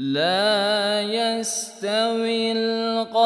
لا يستوي القاعدون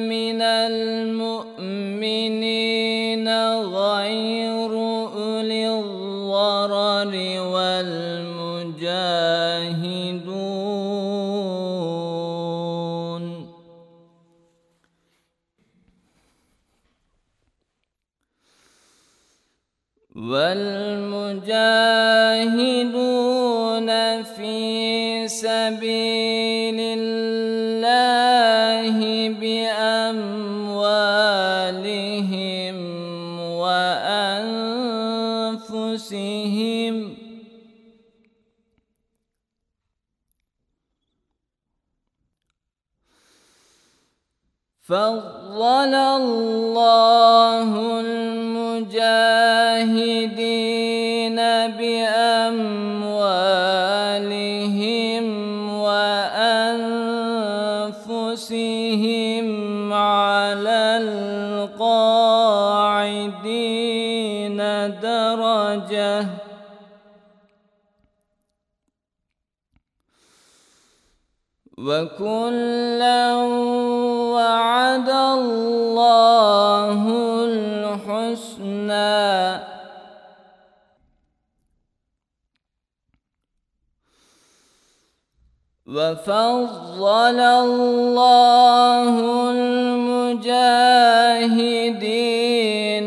من المؤمنين. والمجاهدون في سبيل الله بأموالهم وأنفسهم. فضل الله المجاهدين بأموالهم وأنفسهم على القاعدين درجة. وكلا وعد الله وفضل الله المجاهدين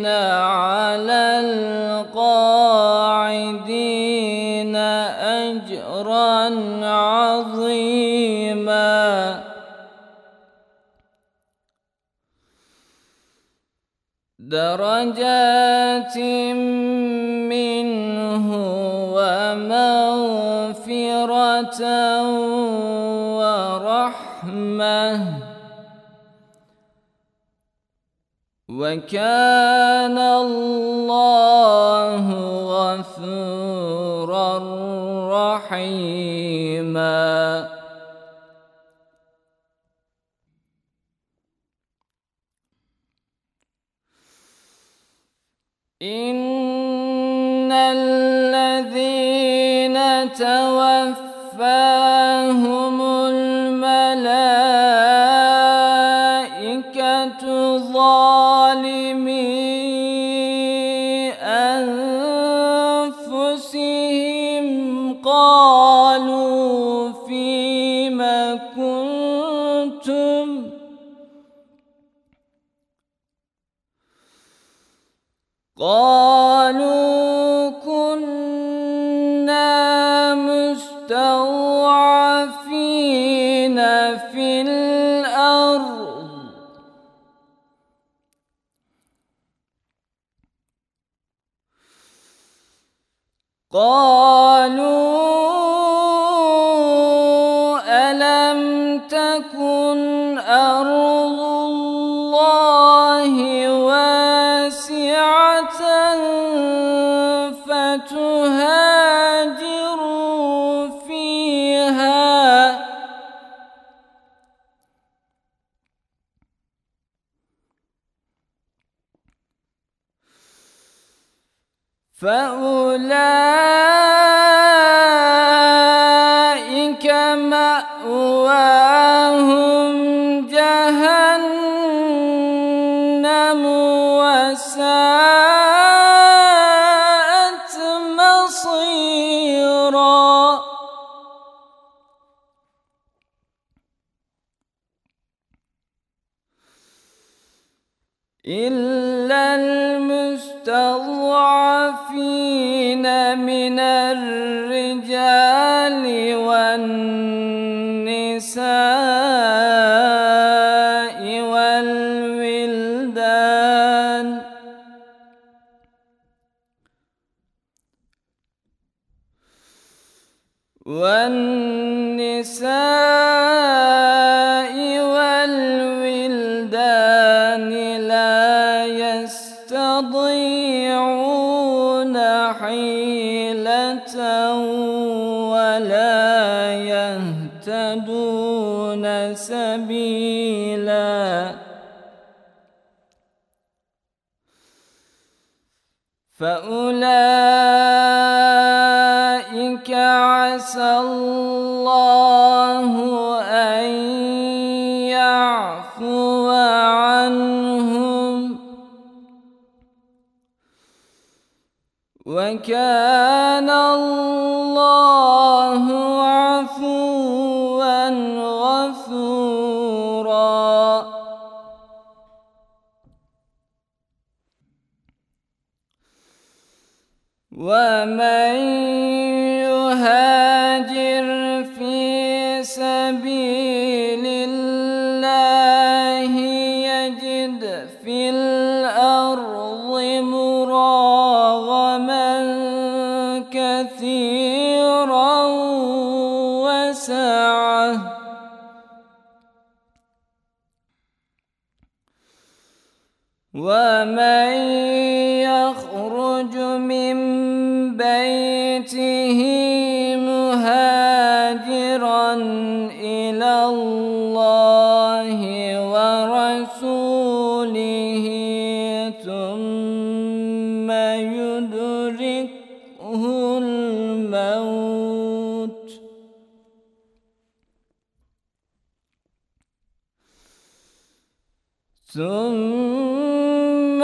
على القاعدين أجرا عظيما. درجات منه ومغفرة ورحمة وكان الله غفورا رحيما. إن توفاهم الملائكة ظالمي أنفسهم. قالوا قالوا ألم تكن أرض الله واسعة فتهاجروا فأولئك مأواهم جهنم وساءت مصيرا إلا المستضعفين والنساء والولدان لا يستطيعون حيلة ولا يهتدون سبيلا. فأولئك عسى الله أن يعفو عنهم. وكان الله عفوا غفورا. ومن يهاجر ومن يخرج من بيته مهاجرا إلى الله ورسوله ثم يدركه الموت ثم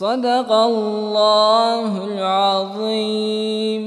صدق الله العظيم.